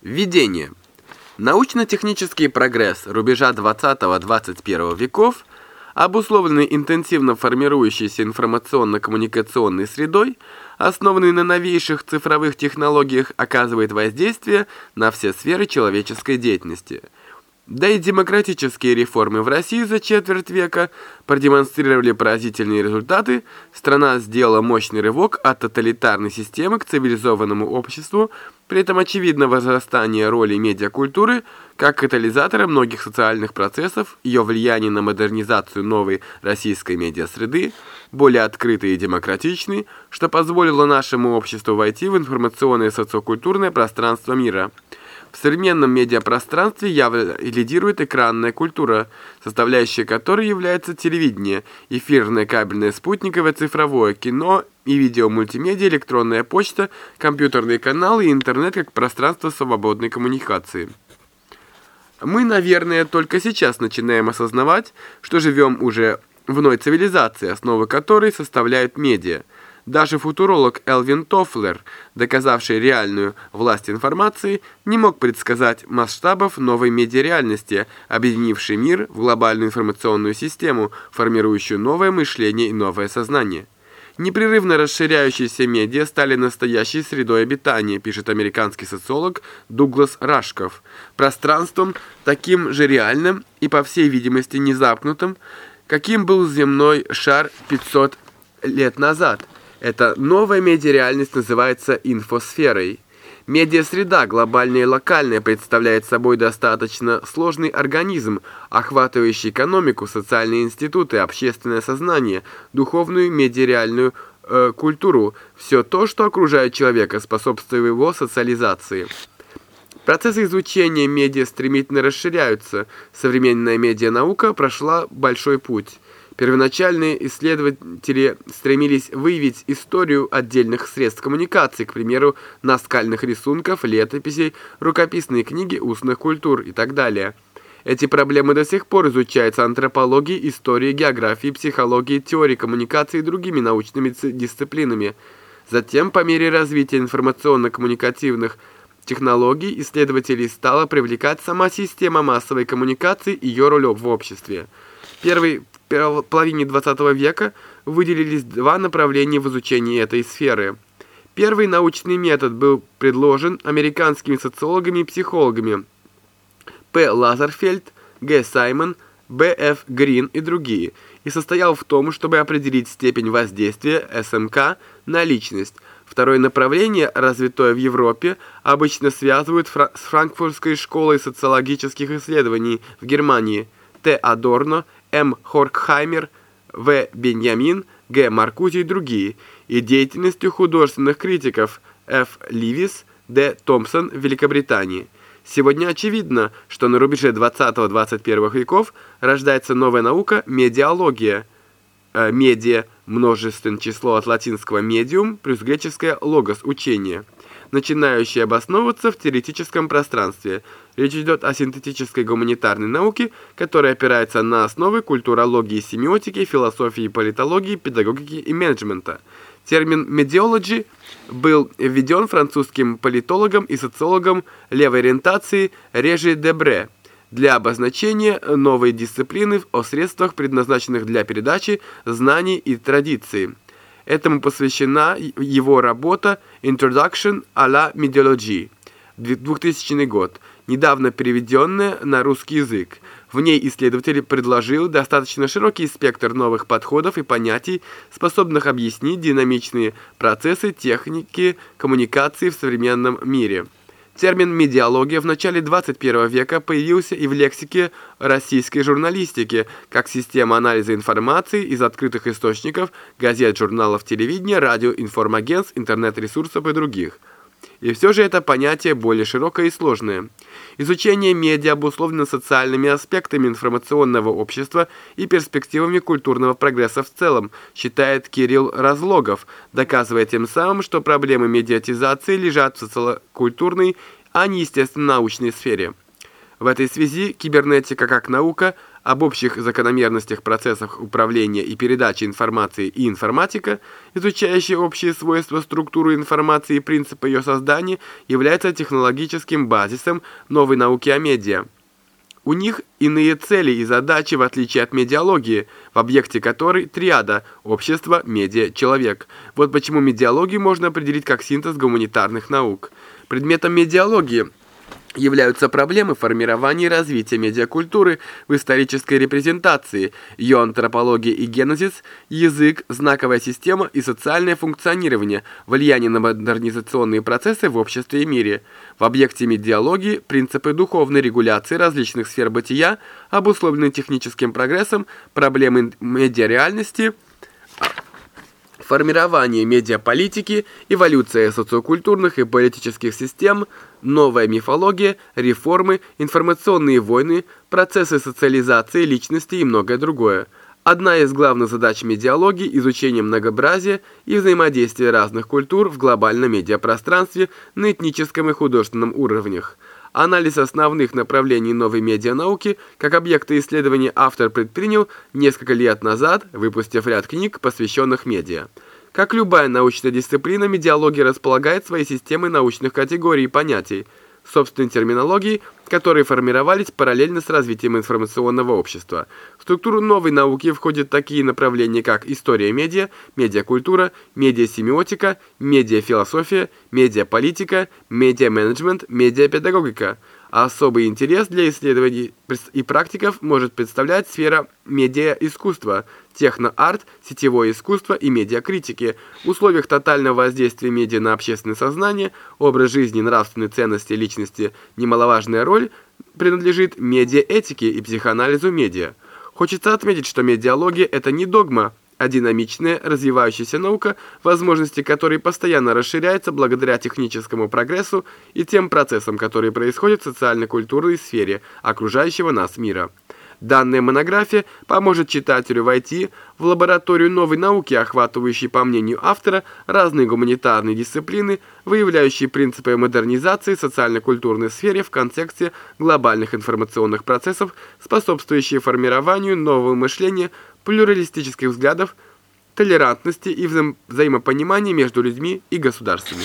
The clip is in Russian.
Введение. Научно-технический прогресс рубежа 20-21 веков, обусловленный интенсивно формирующейся информационно-коммуникационной средой, основанный на новейших цифровых технологиях, оказывает воздействие на все сферы человеческой деятельности – да и демократические реформы в России за четверть века продемонстрировали поразительные результаты. Страна сделала мощный рывок от тоталитарной системы к цивилизованному обществу, при этом очевидно возрастание роли медиакультуры как катализатора многих социальных процессов, ее влияние на модернизацию новой российской медиасреды, более открытой и демократичной, что позволило нашему обществу войти в информационное социокультурное пространство мира – в современном медиапространстве явно лидирует экранная культура, составляющей которой является телевидение, эфирное, кабельное, спутниковое, цифровое, кино и видеомультимедиа, электронная почта, компьютерные каналы и интернет как пространство свободной коммуникации. Мы, наверное, только сейчас начинаем осознавать, что живем уже в иной цивилизации, основы которой составляют медиа. Даже футуролог Элвин Тофлер, доказавший реальную власть информации, не мог предсказать масштабов новой медиареальности, объединившей мир в глобальную информационную систему, формирующую новое мышление и новое сознание. Непрерывно расширяющиеся медиа стали настоящей средой обитания, пишет американский социолог Дуглас Рашков. Пространством таким же реальным и, по всей видимости, незапнутым, каким был земной шар 500 лет назад – эта новая медиареальность называется инфосферой. Медиасреда, глобальная и локальная, представляет собой достаточно сложный организм, охватывающий экономику, социальные институты, общественное сознание, духовную медиареальную э, культуру, все то, что окружает человека, способствуя его социализации. Процессы изучения медиа стремительно расширяются. Современная медианаука прошла большой путь. Первоначальные исследователи стремились выявить историю отдельных средств коммуникации, к примеру, наскальных рисунков, летописей, рукописные книги, устных культур и так далее. Эти проблемы до сих пор изучаются антропологией, историей, географией, психологией, теорией коммуникации и другими научными дисциплинами. Затем, по мере развития информационно-коммуникативных технологий, исследователей стала привлекать сама система массовой коммуникации и ее роль в обществе. Первый половине 20 века выделились два направления в изучении этой сферы. Первый научный метод был предложен американскими социологами и психологами П. Лазерфельд, Г. Саймон, Б. Ф. Грин и другие, и состоял в том, чтобы определить степень воздействия СМК на личность. Второе направление, развитое в Европе, обычно связывают с Франкфуртской школой социологических исследований в Германии Т. Адорно, М. Хоркхаймер, В. Беньямин, Г. Маркузи и другие, и деятельностью художественных критиков Ф. Ливис, Д. Томпсон в Великобритании. Сегодня очевидно, что на рубеже 20-21 веков рождается новая наука – медиалогия. Э, медиа – множественное число от латинского «медиум» плюс греческое «логос» – учение – начинающие обосновываться в теоретическом пространстве. Речь идет о синтетической гуманитарной науке, которая опирается на основы культурологии, семиотики, философии, политологии, педагогики и менеджмента. Термин «медиологи» был введен французским политологом и социологом левой ориентации Режи Дебре для обозначения новой дисциплины о средствах, предназначенных для передачи знаний и традиций. Этому посвящена его работа «Introduction à la Mediologie» 2000 год, недавно переведенная на русский язык. В ней исследователь предложил достаточно широкий спектр новых подходов и понятий, способных объяснить динамичные процессы техники коммуникации в современном мире. Термин «медиалогия» в начале 21 века появился и в лексике российской журналистики, как система анализа информации из открытых источников, газет, журналов, телевидения, радио, информагентств, интернет-ресурсов и других. И все же это понятие более широкое и сложное. Изучение медиа обусловлено социальными аспектами информационного общества и перспективами культурного прогресса в целом, считает Кирилл Разлогов, доказывая тем самым, что проблемы медиатизации лежат в социокультурной, а не естественно-научной сфере. В этой связи кибернетика как наука об общих закономерностях процессов управления и передачи информации и информатика, изучающая общие свойства структуры информации и принципы ее создания, является технологическим базисом новой науки о медиа. У них иные цели и задачи, в отличие от медиалогии, в объекте которой триада – общество, медиа, человек. Вот почему медиалогию можно определить как синтез гуманитарных наук. Предметом медиалогии – являются проблемы формирования и развития медиакультуры в исторической репрезентации, ее антропология и генезис, язык, знаковая система и социальное функционирование, влияние на модернизационные процессы в обществе и мире. В объекте медиалогии принципы духовной регуляции различных сфер бытия, обусловлены техническим прогрессом, проблемы медиареальности – формирование медиаполитики, эволюция социокультурных и политических систем, новая мифология, реформы, информационные войны, процессы социализации личности и многое другое. Одна из главных задач медиалогии – изучение многообразия и взаимодействия разных культур в глобальном медиапространстве на этническом и художественном уровнях. Анализ основных направлений новой медианауки как объекта исследования автор предпринял несколько лет назад, выпустив ряд книг, посвященных медиа. Как любая научная дисциплина, медиалогия располагает своей системой научных категорий и понятий, собственной терминологии, которые формировались параллельно с развитием информационного общества. В структуру новой науки входят такие направления, как история медиа, медиакультура, медиасемиотика, медиафилософия, медиаполитика, медиаменеджмент, медиапедагогика – а особый интерес для исследований и практиков может представлять сфера медиа-искусства, техно-арт, сетевое искусство и медиакритики. В условиях тотального воздействия медиа на общественное сознание, образ жизни, нравственные ценности личности, немаловажная роль принадлежит медиаэтике и психоанализу медиа. Хочется отметить, что медиалогия – это не догма, а динамичная, развивающаяся наука, возможности которой постоянно расширяются благодаря техническому прогрессу и тем процессам, которые происходят в социально-культурной сфере окружающего нас мира. Данная монография поможет читателю войти в лабораторию новой науки, охватывающей, по мнению автора, разные гуманитарные дисциплины, выявляющие принципы модернизации социально-культурной сфере в контексте глобальных информационных процессов, способствующие формированию нового мышления плюралистических взглядов, толерантности и вза взаимопонимания между людьми и государствами.